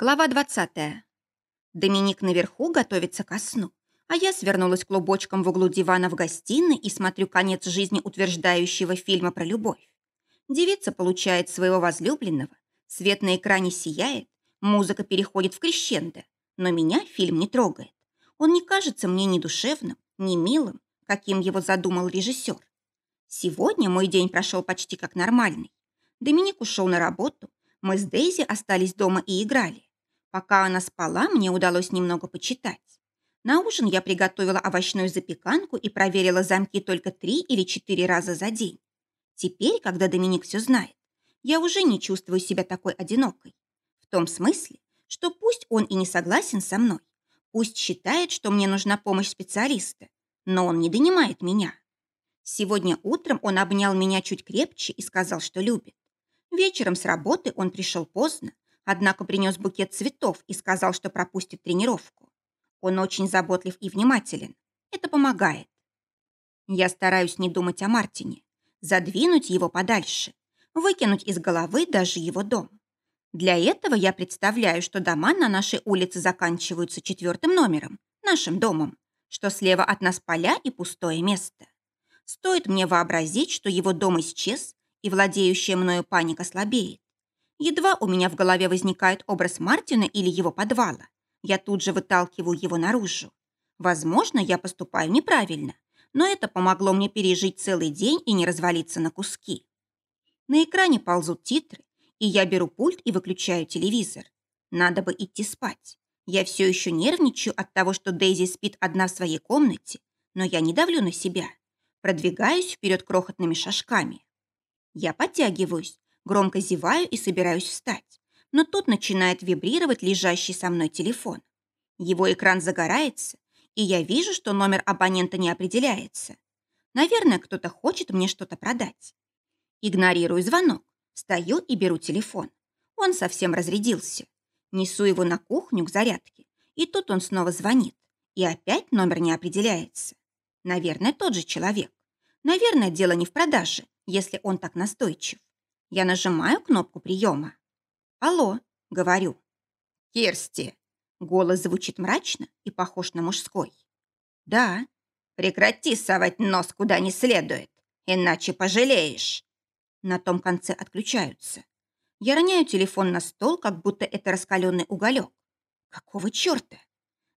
Глава 20. Доминик наверху готовится ко сну, а я свернулась клубочком в углу дивана в гостиной и смотрю конец жизни утверждающего фильма про любовь. Девица получает своего возлюбленного, свет на экране сияет, музыка переходит в крещендо, но меня фильм не трогает. Он не кажется мне ни душевным, ни милым, каким его задумал режиссер. Сегодня мой день прошел почти как нормальный. Доминик ушел на работу, мы с Дейзи остались дома и играли. Пока она спала, мне удалось немного почитать. На ужин я приготовила овощную запеканку и проверила замки только три или четыре раза за день. Теперь, когда Доминик все знает, я уже не чувствую себя такой одинокой. В том смысле, что пусть он и не согласен со мной, пусть считает, что мне нужна помощь специалиста, но он не донимает меня. Сегодня утром он обнял меня чуть крепче и сказал, что любит. Вечером с работы он пришел поздно, однако принес букет цветов и сказал, что пропустит тренировку. Он очень заботлив и внимателен. Это помогает. Я стараюсь не думать о Мартине, задвинуть его подальше, выкинуть из головы даже его дом. Для этого я представляю, что дома на нашей улице заканчиваются четвертым номером, нашим домом, что слева от нас поля и пустое место. Стоит мне вообразить, что его дом исчез, и владеющая мною паника слабеет. Едва у меня в голове возникает образ Мартина или его подвала, я тут же выталкиваю его наружу. Возможно, я поступаю неправильно, но это помогло мне пережить целый день и не развалиться на куски. На экране ползут титры, и я беру пульт и выключаю телевизор. Надо бы идти спать. Я все еще нервничаю от того, что Дейзи спит одна в своей комнате, но я не давлю на себя. Продвигаюсь вперед крохотными шажками. Я подтягиваюсь, громко зеваю и собираюсь встать. Но тут начинает вибрировать лежащий со мной телефон. Его экран загорается, и я вижу, что номер абонента не определяется. Наверное, кто-то хочет мне что-то продать. Игнорирую звонок, встаю и беру телефон. Он совсем разрядился. Несу его на кухню к зарядке, и тут он снова звонит. И опять номер не определяется. Наверное, тот же человек. Наверное, дело не в продаже, если он так настойчив. Я нажимаю кнопку приема. «Алло», — говорю. «Кирсти». Голос звучит мрачно и похож на мужской. «Да». «Прекрати совать нос куда не следует, иначе пожалеешь». На том конце отключаются. Я роняю телефон на стол, как будто это раскаленный уголек. Какого черта?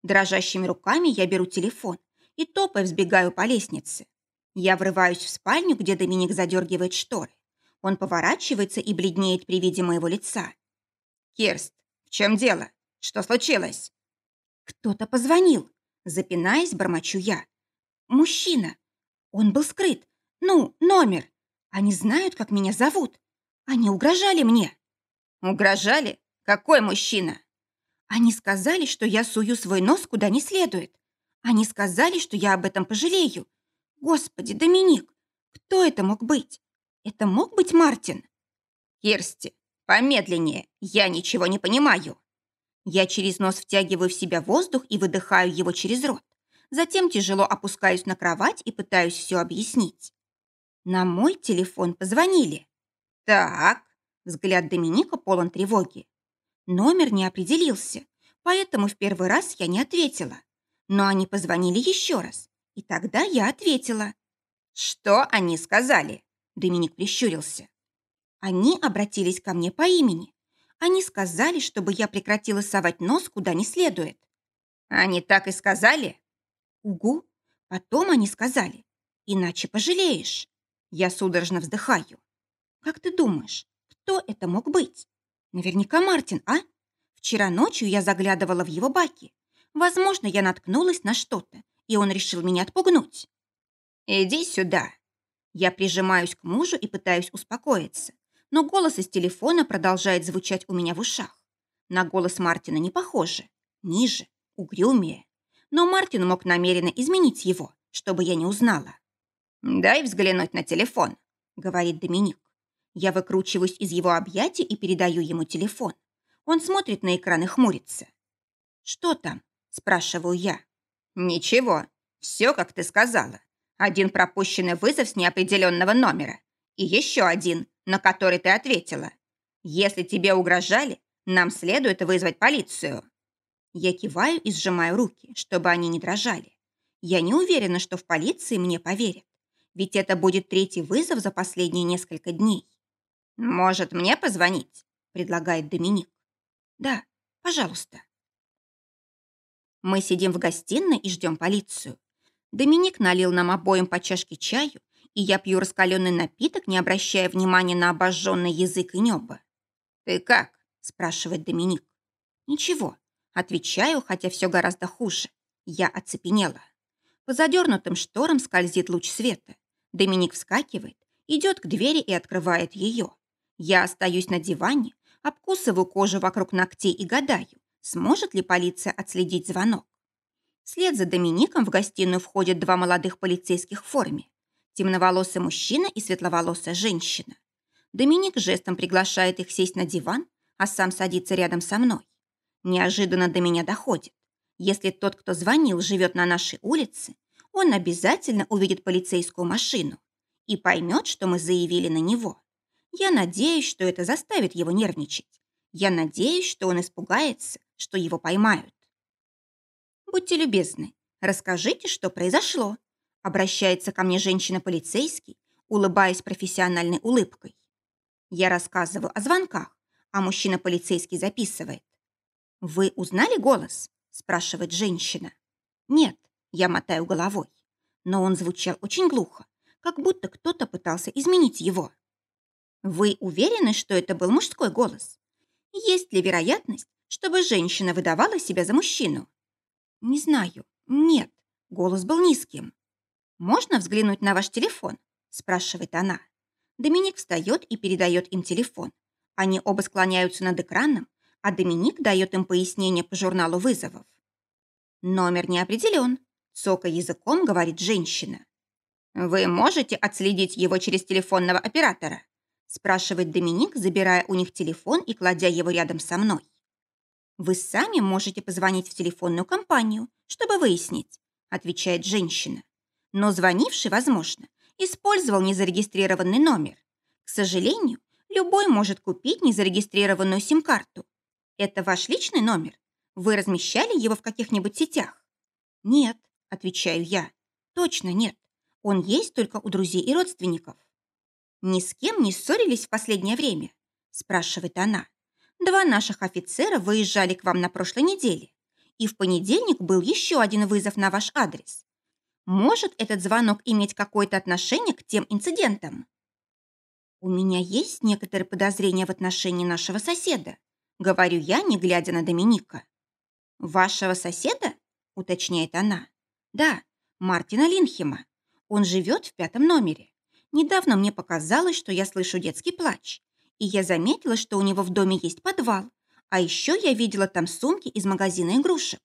Дрожащими руками я беру телефон и топая взбегаю по лестнице. Я врываюсь в спальню, где Доминик задергивает шторы. Он поворачивается и бледнеет при виде моего лица. «Кирст, в чем дело? Что случилось?» «Кто-то позвонил», запинаясь, бормочу я. «Мужчина. Он был скрыт. Ну, номер. Они знают, как меня зовут. Они угрожали мне». «Угрожали? Какой мужчина?» Они сказали, что я сую свой нос куда не следует. Они сказали, что я об этом пожалею, Господи, Доминик, кто это мог быть? Это мог быть Мартин? Кирсти, помедленнее, я ничего не понимаю. Я через нос втягиваю в себя воздух и выдыхаю его через рот. Затем тяжело опускаюсь на кровать и пытаюсь все объяснить. На мой телефон позвонили. Так, взгляд Доминика полон тревоги. Номер не определился, поэтому в первый раз я не ответила. Но они позвонили еще раз. И тогда я ответила. «Что они сказали?» Доминик прищурился. Они обратились ко мне по имени. Они сказали, чтобы я прекратила совать нос куда не следует. Они так и сказали? Угу. Потом они сказали. Иначе пожалеешь. Я судорожно вздыхаю. Как ты думаешь, кто это мог быть? Наверняка Мартин, а? Вчера ночью я заглядывала в его баки. Возможно, я наткнулась на что-то, и он решил меня отпугнуть. «Иди сюда». Я прижимаюсь к мужу и пытаюсь успокоиться, но голос из телефона продолжает звучать у меня в ушах. На голос Мартина не похоже. Ниже, угрюмее. Но Мартин мог намеренно изменить его, чтобы я не узнала. «Дай взглянуть на телефон», — говорит Доминик. Я выкручиваюсь из его объятий и передаю ему телефон. Он смотрит на экран и хмурится. «Что там?» – спрашиваю я. «Ничего, все, как ты сказала. Один пропущенный вызов с неопределенного номера. И еще один, на который ты ответила. Если тебе угрожали, Нам следует вызвать полицию». Я киваю и сжимаю руки, чтобы они не дрожали. Я не уверена, что в полиции мне поверят. Ведь это будет третий вызов за последние несколько дней. «Может, мне позвонить?» – предлагает Доминик. «Да, пожалуйста». Мы сидим в гостиной и ждем полицию. Доминик налил нам обоим по чашке чаю, и я пью раскаленный напиток, не обращая внимания на обожженный язык и небо. «Ты как?» – спрашивает Доминик. «Ничего», – отвечаю, хотя все гораздо хуже. Я оцепенела. По задернутым шторам скользит луч света. Доминик вскакивает, идет к двери и открывает ее. Я остаюсь на диване, обкусываю кожу вокруг ногтей и гадаю, сможет ли полиция отследить звонок. Вслед за Домиником в гостиную входят два молодых полицейских в форме. Темноволосый мужчина и светловолосая женщина. Доминик жестом приглашает их сесть на диван, а сам садится рядом со мной. Неожиданно до меня доходит. Если тот, кто звонил, живет на нашей улице, он обязательно увидит полицейскую машину и поймет, что мы заявили на него. Я надеюсь, что это заставит его нервничать. Я надеюсь, что он испугается, что его поймают. «Будьте любезны, расскажите, что произошло», обращается ко мне женщина-полицейский, улыбаясь профессиональной улыбкой. Я рассказываю о звонках, а мужчина-полицейский записывает. «Вы узнали голос?» спрашивает женщина. «Нет», я мотаю головой. Но он звучал очень глухо, как будто кто-то пытался изменить его. «Вы уверены, что это был мужской голос? Есть ли вероятность, чтобы женщина выдавала себя за мужчину?» «Не знаю. Нет, голос был низким». «Можно взглянуть на ваш телефон?» – спрашивает она. Доминик встает и передает им телефон. Они оба склоняются над экраном, а Доминик дает им пояснение по журналу вызовов. Номер не определен, сока языком говорит женщина. «Вы можете отследить его через телефонного оператора?» спрашивает Доминик, забирая у них телефон и кладя его рядом со мной. «Вы сами можете позвонить в телефонную компанию, чтобы выяснить», отвечает женщина. «Но звонивший, возможно, использовал незарегистрированный номер. К сожалению, любой может купить незарегистрированную сим-карту. Это ваш личный номер? Вы размещали его в каких-нибудь сетях? Нет, отвечаю я. Точно нет. Он есть только у друзей и родственников. Ни с кем не ссорились в последнее время? Спрашивает она. Два наших офицера выезжали к вам на прошлой неделе, и в понедельник был еще один вызов на ваш адрес. Может этот звонок иметь какое-то отношение к тем инцидентам? У меня есть некоторые подозрения в отношении нашего соседа, говорю я, не глядя на Доминика. Вашего соседа? уточняет она. Да, Мартина Линхема. Он живет в пятом номере. Недавно мне показалось, что я слышу детский плач и я заметила, что у него в доме есть подвал, а еще я видела там сумки из магазина игрушек.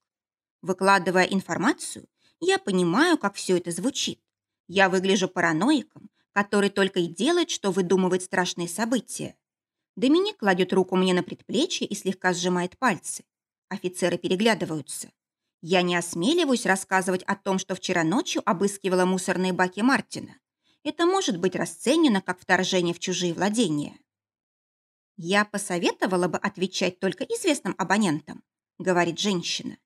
Выкладывая информацию, я понимаю, как все это звучит. Я выгляжу параноиком, который только и делает, что выдумывает страшные события. Доминик кладет руку мне на предплечье и слегка сжимает пальцы. Офицеры переглядываются. Я не осмеливаюсь рассказывать о том, что вчера ночью обыскивала мусорные баки Мартина. Это может быть расценено как вторжение в чужие владения. «Я посоветовала бы отвечать только известным абонентам», — говорит женщина.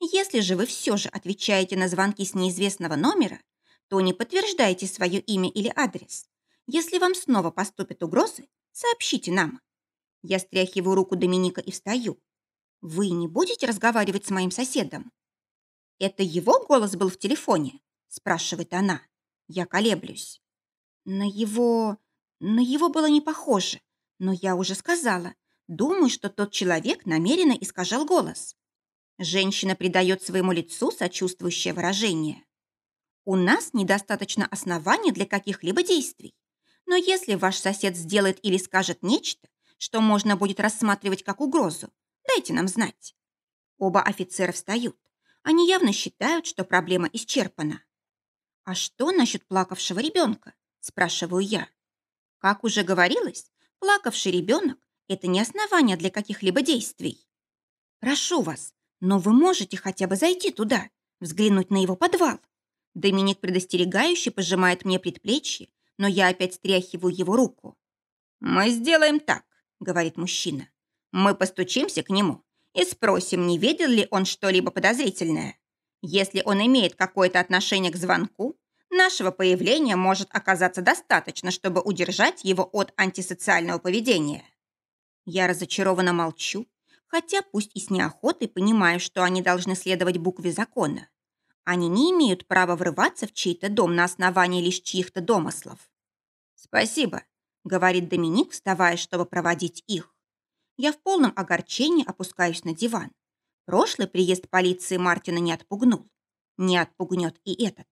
«Если же вы все же отвечаете на звонки с неизвестного номера, то не подтверждайте свое имя или адрес. Если вам снова поступят угрозы, сообщите нам». Я стряхиваю руку Доминика и встаю. «Вы не будете разговаривать с моим соседом?» «Это его голос был в телефоне?» – спрашивает она. Я колеблюсь. На его... на его было не похоже. Но я уже сказала. Думаю, что тот человек намеренно искажал голос. Женщина придает своему лицу сочувствующее выражение. У нас недостаточно оснований для каких-либо действий. Но если ваш сосед сделает или скажет нечто, что можно будет рассматривать как угрозу, дайте нам знать. Оба офицера встают. Они явно считают, что проблема исчерпана. «А что насчет плакавшего ребенка?» – спрашиваю я. Как уже говорилось, Плакавший ребенок – это не основание для каких-либо действий. Прошу вас, но вы можете хотя бы зайти туда, взглянуть на его подвал. Доминик предостерегающе пожимает мне предплечье, но я опять стряхиваю его руку. «Мы сделаем так», — говорит мужчина. Мы постучимся к нему и спросим, не видел ли он что-либо подозрительное. Если он имеет какое-то отношение к звонку, нашего появления может оказаться достаточно, чтобы удержать его от антисоциального поведения. Я разочарованно молчу, хотя пусть и с неохотой понимаю, что они должны следовать букве закона. Они не имеют права врываться в чей-то дом на основании лишь чьих-то домыслов. «Спасибо», — говорит Доминик, вставая, чтобы проводить их. Я в полном огорчении опускаюсь на диван. Прошлый приезд полиции Мартина не отпугнул. Не отпугнет и этот.